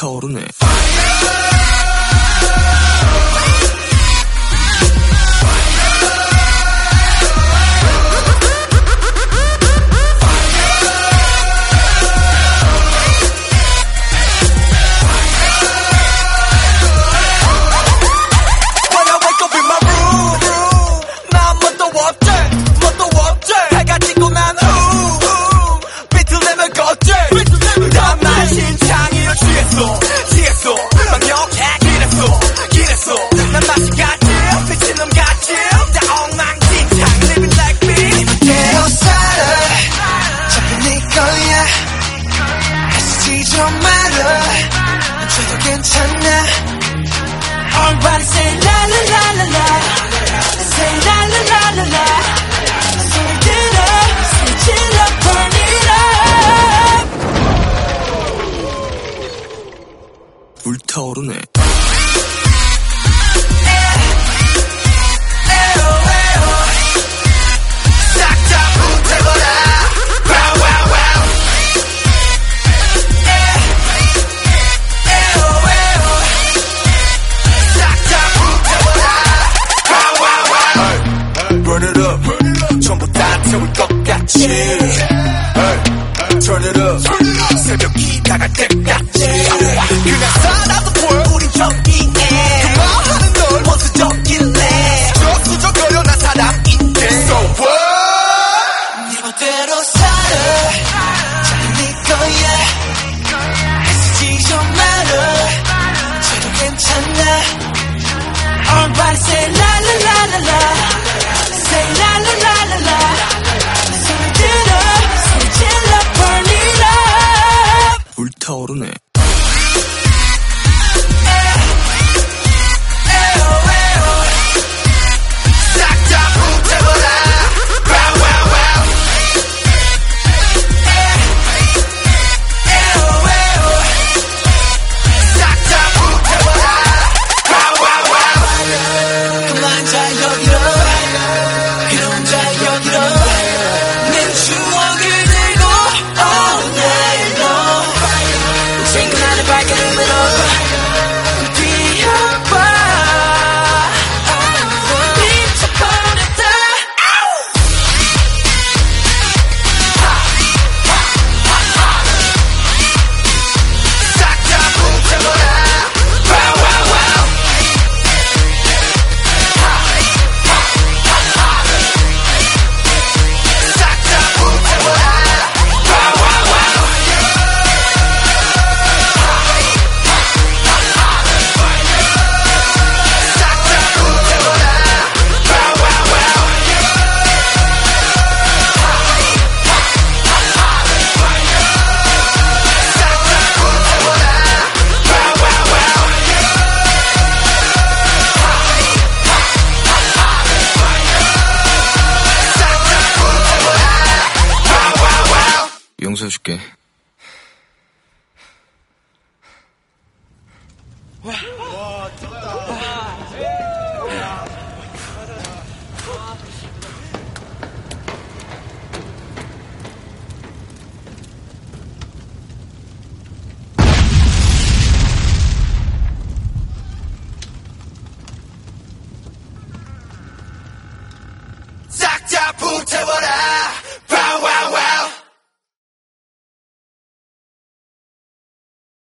타오르네. Everybody say 좋을 것 같지. Turn it up. 새벽 기다가 땡같지. 그냥 살아도 보여 우리 경기 용서해줄게. 와.